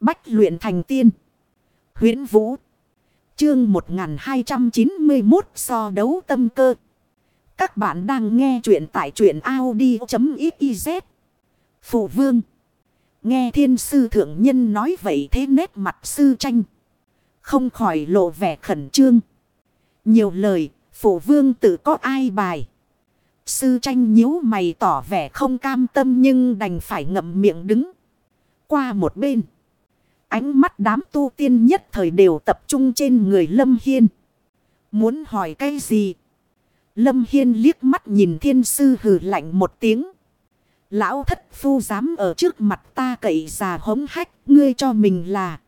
Bách luyện thành tiên. huyễn Vũ. Chương 1291 so đấu tâm cơ. Các bạn đang nghe truyện tại truyện Audi.xyz. Phụ vương. Nghe thiên sư thượng nhân nói vậy thế nét mặt sư tranh. Không khỏi lộ vẻ khẩn trương. Nhiều lời, phụ vương tự có ai bài. Sư tranh nhíu mày tỏ vẻ không cam tâm nhưng đành phải ngậm miệng đứng. Qua một bên. Ánh mắt đám tu tiên nhất thời đều tập trung trên người Lâm Hiên. Muốn hỏi cái gì? Lâm Hiên liếc mắt nhìn thiên sư hừ lạnh một tiếng. Lão thất phu dám ở trước mặt ta cậy già hống hách, ngươi cho mình là.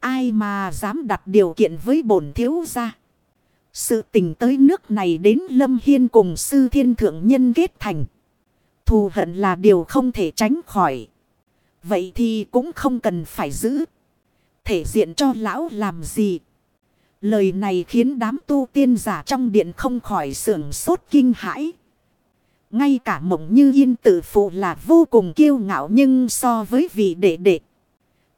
Ai mà dám đặt điều kiện với bổn thiếu gia. Sự tình tới nước này đến Lâm Hiên cùng sư thiên thượng nhân kết thành. Thù hận là điều không thể tránh khỏi. Vậy thì cũng không cần phải giữ. Thể diện cho lão làm gì. Lời này khiến đám tu tiên giả trong điện không khỏi sưởng sốt kinh hãi. Ngay cả mộng như yên tự phụ là vô cùng kiêu ngạo nhưng so với vị đệ đệ.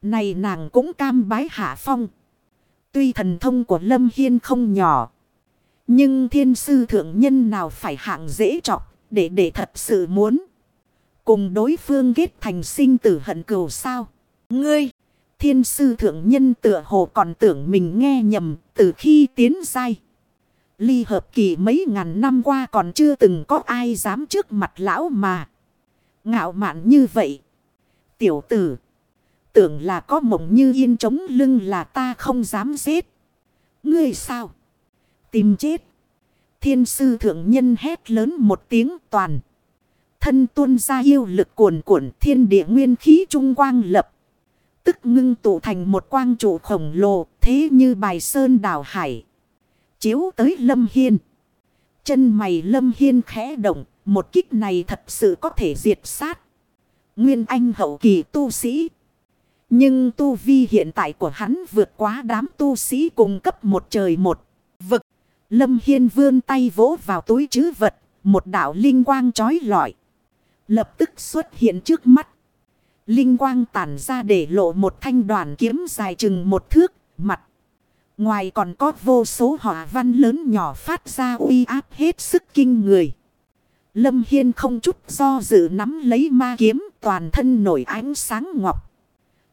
Này nàng cũng cam bái hạ phong. Tuy thần thông của Lâm Hiên không nhỏ. Nhưng thiên sư thượng nhân nào phải hạng dễ trọc để để thật sự muốn. Cùng đối phương kết thành sinh tử hận cừu sao. Ngươi, thiên sư thượng nhân tựa hồ còn tưởng mình nghe nhầm từ khi tiến sai Ly hợp kỳ mấy ngàn năm qua còn chưa từng có ai dám trước mặt lão mà. Ngạo mạn như vậy. Tiểu tử. Tưởng là có mộng như yên trống lưng là ta không dám giết. Ngươi sao? Tìm chết. Thiên sư thượng nhân hét lớn một tiếng toàn. Thân tuôn ra yêu lực cuồn cuộn thiên địa nguyên khí trung quang lập. Tức ngưng tụ thành một quang trụ khổng lồ, thế như bài sơn đảo hải. Chiếu tới lâm hiên. Chân mày lâm hiên khẽ động. Một kích này thật sự có thể diệt sát. Nguyên anh hậu kỳ tu sĩ. Nhưng tu vi hiện tại của hắn vượt quá đám tu sĩ cùng cấp một trời một vực. Lâm Hiên vươn tay vỗ vào túi chứ vật. Một đạo linh quang trói lọi. Lập tức xuất hiện trước mắt. Linh quang tản ra để lộ một thanh đoàn kiếm dài chừng một thước. Mặt. Ngoài còn có vô số họa văn lớn nhỏ phát ra uy áp hết sức kinh người. Lâm Hiên không chút do dự nắm lấy ma kiếm, toàn thân nổi ánh sáng ngọc.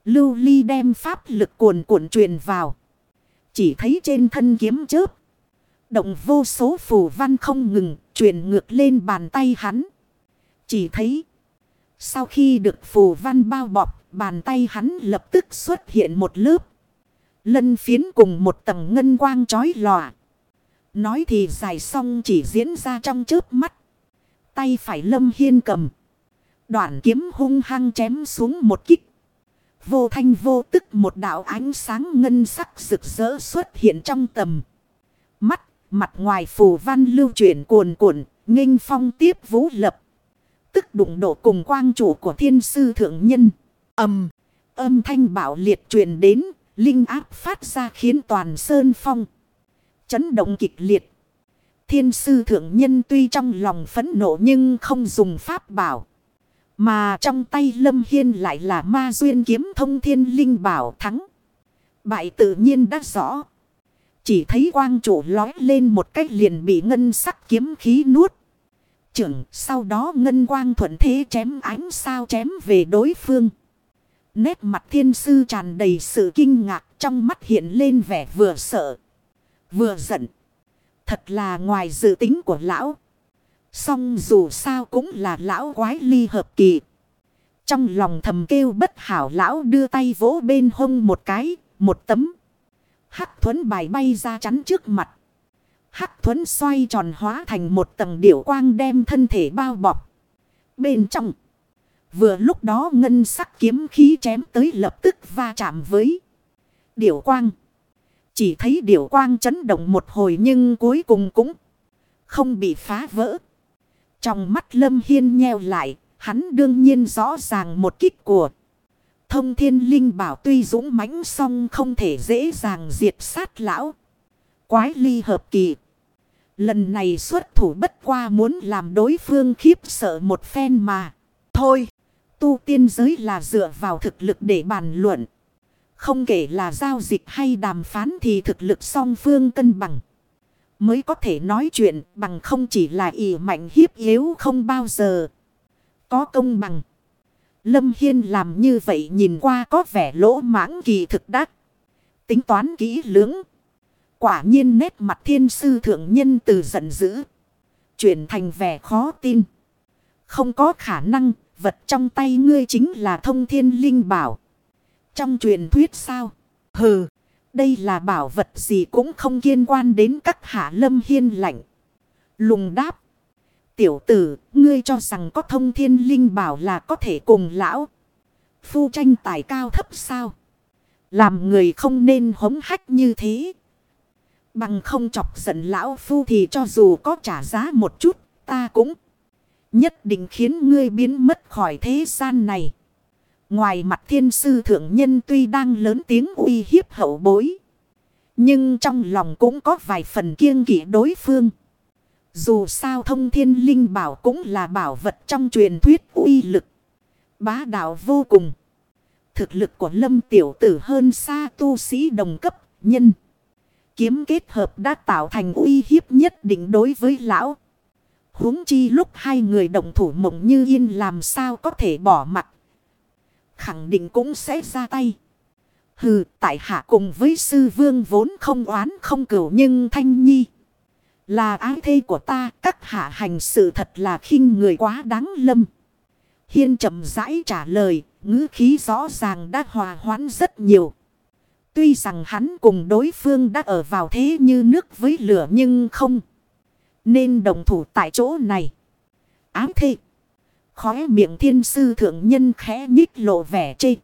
Lưu ly đem pháp lực cuồn cuộn truyền vào. Chỉ thấy trên thân kiếm chớp. Động vô số phù văn không ngừng, truyền ngược lên bàn tay hắn. Chỉ thấy. Sau khi được phù văn bao bọc. Bàn tay hắn lập tức xuất hiện một lớp. Lân phiến cùng một tầng ngân quang chói lòa. Nói thì dài xong chỉ diễn ra trong chớp mắt. Tay phải lâm hiên cầm. Đoạn kiếm hung hăng chém xuống một kích. Vô thanh vô tức một đạo ánh sáng ngân sắc rực rỡ xuất hiện trong tầm. Mắt, mặt ngoài phù văn lưu chuyển cuồn cuộn, nghênh phong tiếp vũ lập. Tức đụng độ cùng quang chủ của thiên sư thượng nhân. ầm âm thanh bảo liệt truyền đến, linh áp phát ra khiến toàn sơn phong. Chấn động kịch liệt. Thiên sư thượng nhân tuy trong lòng phẫn nộ nhưng không dùng pháp bảo. Mà trong tay Lâm Hiên lại là ma duyên kiếm thông thiên linh bảo thắng. Bại tự nhiên đã rõ. Chỉ thấy quang chủ lói lên một cách liền bị ngân sắc kiếm khí nuốt. Trưởng sau đó ngân quang thuận thế chém ánh sao chém về đối phương. Nét mặt thiên sư tràn đầy sự kinh ngạc trong mắt hiện lên vẻ vừa sợ. Vừa giận. Thật là ngoài dự tính của lão. Song dù sao cũng là lão quái ly hợp kỳ. Trong lòng thầm kêu bất hảo lão đưa tay vỗ bên hông một cái, một tấm. Hắc thuẫn bài bay ra chắn trước mặt. Hắc thuẫn xoay tròn hóa thành một tầng điểu quang đem thân thể bao bọc. Bên trong. Vừa lúc đó ngân sắc kiếm khí chém tới lập tức va chạm với điểu quang. Chỉ thấy điểu quang chấn động một hồi nhưng cuối cùng cũng không bị phá vỡ. Trong mắt Lâm Hiên nheo lại, hắn đương nhiên rõ ràng một kích của. Thông thiên linh bảo tuy dũng mãnh song không thể dễ dàng diệt sát lão. Quái ly hợp kỳ. Lần này xuất thủ bất qua muốn làm đối phương khiếp sợ một phen mà. Thôi, tu tiên giới là dựa vào thực lực để bàn luận. Không kể là giao dịch hay đàm phán thì thực lực song phương cân bằng. Mới có thể nói chuyện bằng không chỉ là ỷ mạnh hiếp yếu không bao giờ. Có công bằng. Lâm Hiên làm như vậy nhìn qua có vẻ lỗ mãng kỳ thực đắc. Tính toán kỹ lưỡng. Quả nhiên nét mặt thiên sư thượng nhân từ giận dữ. Chuyển thành vẻ khó tin. Không có khả năng, vật trong tay ngươi chính là thông thiên linh bảo. Trong truyền thuyết sao? Hừ, đây là bảo vật gì cũng không liên quan đến các hạ lâm hiên lạnh. Lùng đáp. Tiểu tử, ngươi cho rằng có thông thiên linh bảo là có thể cùng lão. Phu tranh tài cao thấp sao? Làm người không nên hống hách như thế. Bằng không chọc giận lão phu thì cho dù có trả giá một chút, ta cũng nhất định khiến ngươi biến mất khỏi thế gian này. Ngoài mặt thiên sư thượng nhân tuy đang lớn tiếng uy hiếp hậu bối. Nhưng trong lòng cũng có vài phần kiêng kỵ đối phương. Dù sao thông thiên linh bảo cũng là bảo vật trong truyền thuyết uy lực. Bá đạo vô cùng. Thực lực của lâm tiểu tử hơn xa tu sĩ đồng cấp nhân. Kiếm kết hợp đã tạo thành uy hiếp nhất định đối với lão. huống chi lúc hai người đồng thủ mộng như yên làm sao có thể bỏ mặt. Khẳng định cũng sẽ ra tay. Hừ, tại hạ cùng với sư vương vốn không oán không cửu nhưng thanh nhi. Là ái thê của ta, các hạ hành sự thật là khinh người quá đáng lâm. Hiên chậm rãi trả lời, ngữ khí rõ ràng đã hòa hoãn rất nhiều. Tuy rằng hắn cùng đối phương đã ở vào thế như nước với lửa nhưng không. Nên đồng thủ tại chỗ này. ám thê. Khóe miệng thiên sư thượng nhân khẽ nhích lộ vẻ chê.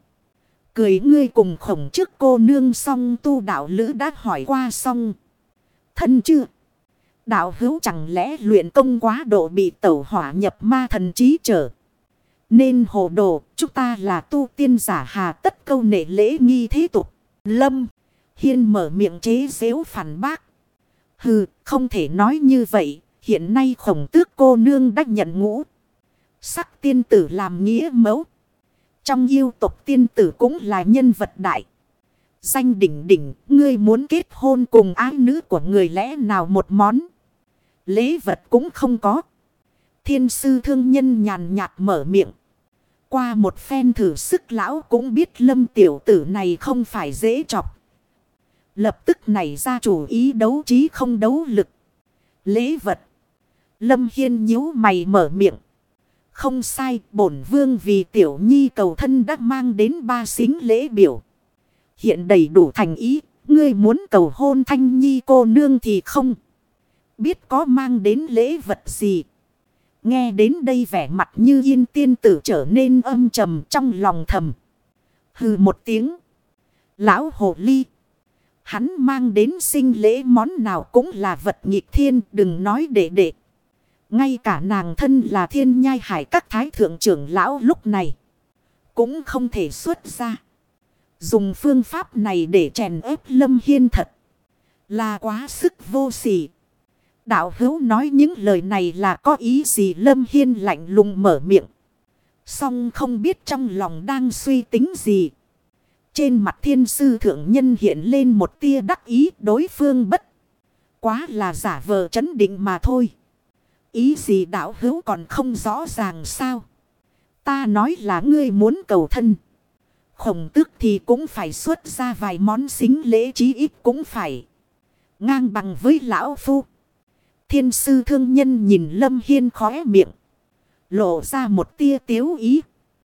Cười ngươi cùng khổng trước cô nương song tu đạo lữ đã hỏi qua xong. Thân chưa? Đạo hữu chẳng lẽ luyện công quá độ bị tẩu hỏa nhập ma thần trí trở. Nên hồ đồ, chúng ta là tu tiên giả hà tất câu nệ lễ nghi thế tục. Lâm, Hiên mở miệng chế xếu phản bác. Hừ, không thể nói như vậy, hiện nay khổng tước cô nương đã nhận ngũ. Sắc tiên tử làm nghĩa mẫu. Trong yêu tộc tiên tử cũng là nhân vật đại. Danh đỉnh đỉnh, ngươi muốn kết hôn cùng ái nữ của người lẽ nào một món. Lễ vật cũng không có. Thiên sư thương nhân nhàn nhạt mở miệng. Qua một phen thử sức lão cũng biết lâm tiểu tử này không phải dễ chọc. Lập tức nảy ra chủ ý đấu trí không đấu lực. Lễ vật. Lâm Hiên nhíu mày mở miệng. Không sai, bổn vương vì tiểu nhi cầu thân đã mang đến ba xính lễ biểu. Hiện đầy đủ thành ý, ngươi muốn cầu hôn thanh nhi cô nương thì không. Biết có mang đến lễ vật gì. Nghe đến đây vẻ mặt như yên tiên tử trở nên âm trầm trong lòng thầm. Hừ một tiếng. Lão hồ ly. Hắn mang đến sinh lễ món nào cũng là vật nghịch thiên, đừng nói đệ đệ Ngay cả nàng thân là thiên nhai hải các thái thượng trưởng lão lúc này. Cũng không thể xuất ra. Dùng phương pháp này để chèn ép lâm hiên thật. Là quá sức vô sỉ. Đạo hữu nói những lời này là có ý gì lâm hiên lạnh lùng mở miệng. Song không biết trong lòng đang suy tính gì. Trên mặt thiên sư thượng nhân hiện lên một tia đắc ý, đối phương bất. Quá là giả vờ chấn định mà thôi. Ý gì đạo hữu còn không rõ ràng sao. Ta nói là ngươi muốn cầu thân. Khổng tức thì cũng phải xuất ra vài món xính lễ chí ít cũng phải. Ngang bằng với lão phu. Thiên sư thương nhân nhìn Lâm Hiên khóe miệng. Lộ ra một tia tiếu ý.